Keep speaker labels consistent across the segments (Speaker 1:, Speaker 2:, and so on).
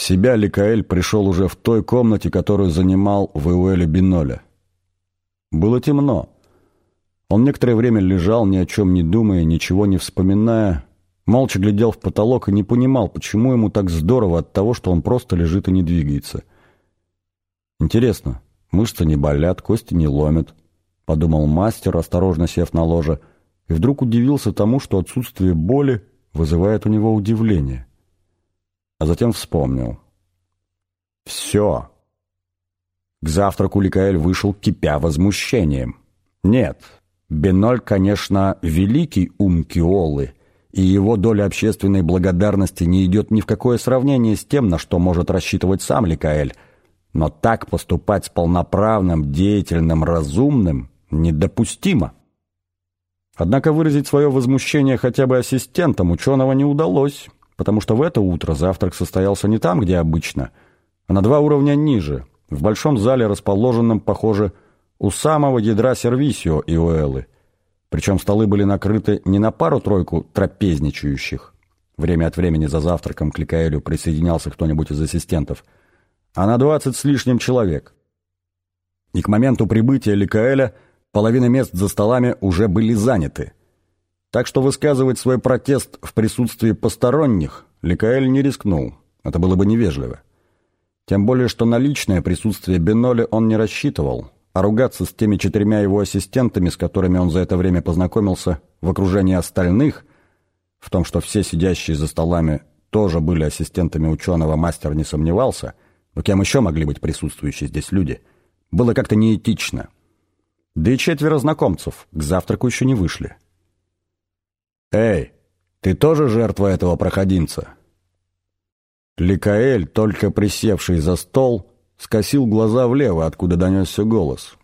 Speaker 1: Себя Ликаэль пришел уже в той комнате, которую занимал в Иуэле Биноля. Было темно. Он некоторое время лежал, ни о чем не думая, ничего не вспоминая, молча глядел в потолок и не понимал, почему ему так здорово от того, что он просто лежит и не двигается. Интересно, мышцы не болят, кости не ломят, подумал мастер, осторожно сев на ложе, и вдруг удивился тому, что отсутствие боли вызывает у него удивление. А затем вспомнил. Все. К завтраку Ликаэль вышел, кипя возмущением. Нет, Беноль, конечно, великий ум Киолы, и его доля общественной благодарности не идет ни в какое сравнение с тем, на что может рассчитывать сам Ликаэль. Но так поступать с полноправным, деятельным, разумным недопустимо. Однако выразить свое возмущение хотя бы ассистентам ученого не удалось, потому что в это утро завтрак состоялся не там, где обычно, а на два уровня ниже, в большом зале, расположенном, похоже, у самого ядра сервисио и Уэллы. Причем столы были накрыты не на пару-тройку трапезничающих. Время от времени за завтраком к Ликаэлю присоединялся кто-нибудь из ассистентов. А на двадцать с лишним человек. И к моменту прибытия Ликаэля половина мест за столами уже были заняты. Так что высказывать свой протест в присутствии посторонних Ликаэль не рискнул. Это было бы невежливо. Тем более, что на личное присутствие Беноли он не рассчитывал а ругаться с теми четырьмя его ассистентами, с которыми он за это время познакомился, в окружении остальных, в том, что все сидящие за столами тоже были ассистентами ученого, мастер не сомневался, но кем еще могли быть присутствующие здесь люди, было как-то неэтично. Да и четверо знакомцев к завтраку еще не вышли. «Эй, ты тоже жертва этого проходимца?» Ликаэль, только присевший за стол, скосил глаза влево, откуда донесся голос.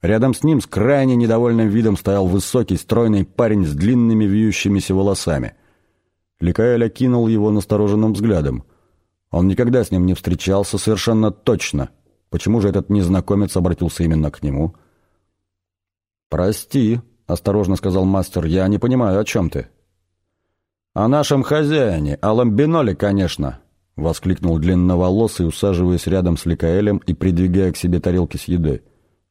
Speaker 1: Рядом с ним с крайне недовольным видом стоял высокий, стройный парень с длинными вьющимися волосами. Ликаэль окинул его настороженным взглядом. Он никогда с ним не встречался совершенно точно. Почему же этот незнакомец обратился именно к нему? «Прости», — осторожно сказал мастер, — «я не понимаю, о чем ты?» «О нашем хозяине, о Ламбиноле, конечно», — воскликнул длинноволосый, усаживаясь рядом с Ликаэлем и придвигая к себе тарелки с едой.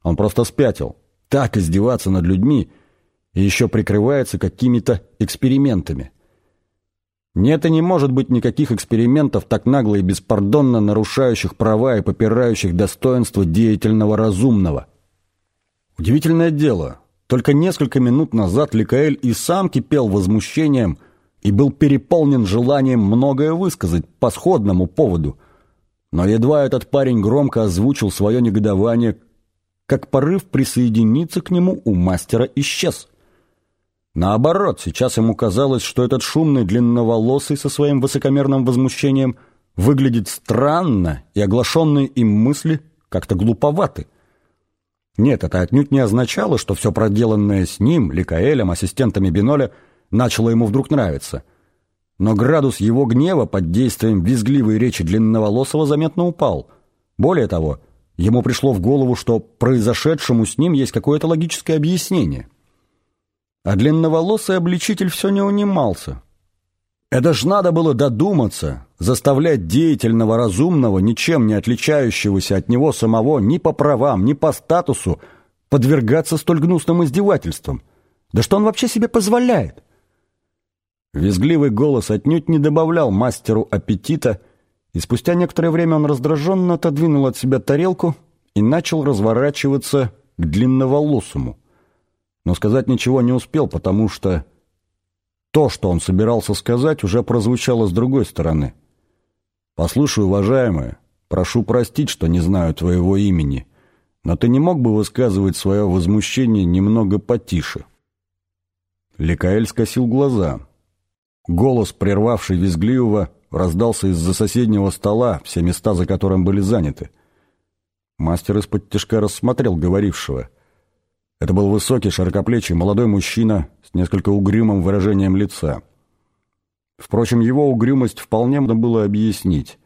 Speaker 1: «Он просто спятил. Так издеваться над людьми и еще прикрывается какими-то экспериментами. Нет и не может быть никаких экспериментов, так нагло и беспардонно нарушающих права и попирающих достоинство деятельного разумного. Удивительное дело, только несколько минут назад Ликаэль и сам кипел возмущением – и был переполнен желанием многое высказать по сходному поводу. Но едва этот парень громко озвучил свое негодование, как порыв присоединиться к нему у мастера исчез. Наоборот, сейчас ему казалось, что этот шумный длинноволосый со своим высокомерным возмущением выглядит странно, и оглашенные им мысли как-то глуповаты. Нет, это отнюдь не означало, что все проделанное с ним, Ликаэлем, ассистентами Биноля – начало ему вдруг нравиться. Но градус его гнева под действием визгливой речи длинноволосого заметно упал. Более того, ему пришло в голову, что произошедшему с ним есть какое-то логическое объяснение. А длинноволосый обличитель все не унимался. Это ж надо было додуматься, заставлять деятельного, разумного, ничем не отличающегося от него самого ни по правам, ни по статусу, подвергаться столь гнусным издевательствам. Да что он вообще себе позволяет? Визгливый голос отнюдь не добавлял мастеру аппетита, и спустя некоторое время он раздраженно отодвинул от себя тарелку и начал разворачиваться к длинноволосому. Но сказать ничего не успел, потому что то, что он собирался сказать, уже прозвучало с другой стороны. «Послушай, уважаемая, прошу простить, что не знаю твоего имени, но ты не мог бы высказывать свое возмущение немного потише?» Ликаэль скосил глаза — Голос, прервавший визгливого, раздался из-за соседнего стола, все места за которым были заняты. Мастер из-под тяжка рассмотрел говорившего. Это был высокий, широкоплечий, молодой мужчина с несколько угрюмым выражением лица. Впрочем, его угрюмость вполне можно было объяснить.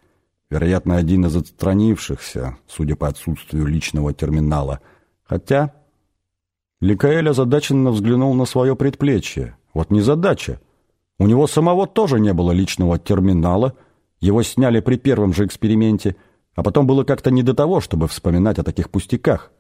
Speaker 1: Вероятно, один из отстранившихся, судя по отсутствию личного терминала. Хотя... Ликаэль озадаченно взглянул на свое предплечье. Вот не задача. У него самого тоже не было личного терминала, Его сняли при первом же эксперименте, а потом было как-то не до того, чтобы вспоминать о таких пустяках.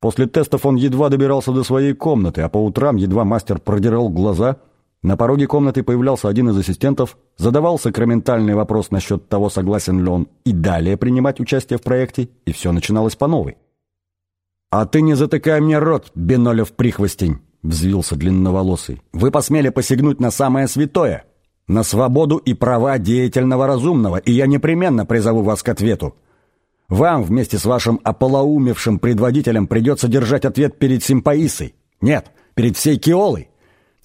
Speaker 1: После тестов он едва добирался до своей комнаты, а по утрам едва мастер продирал глаза – на пороге комнаты появлялся один из ассистентов, задавал сакраментальный вопрос насчет того, согласен ли он и далее принимать участие в проекте, и все начиналось по новой. «А ты не затыкай мне рот, Бенолев прихвостень!» — взвился длинноволосый. «Вы посмели посягнуть на самое святое, на свободу и права деятельного разумного, и я непременно призову вас к ответу. Вам вместе с вашим ополоумевшим предводителем придется держать ответ перед Симпаисой. Нет, перед всей Киолой.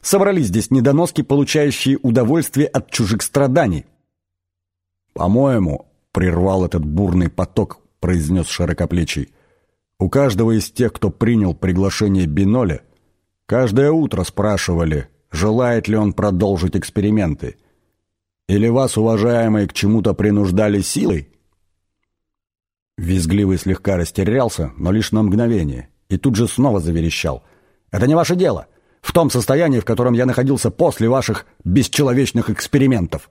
Speaker 1: Собрались здесь недоноски, получающие удовольствие от чужих страданий. «По-моему», — прервал этот бурный поток, произнес широкоплечий, «у каждого из тех, кто принял приглашение Биноля, каждое утро спрашивали, желает ли он продолжить эксперименты. Или вас, уважаемые, к чему-то принуждали силой?» Визгливый слегка растерялся, но лишь на мгновение, и тут же снова заверещал. «Это не ваше дело! в том состоянии, в котором я находился после ваших бесчеловечных экспериментов.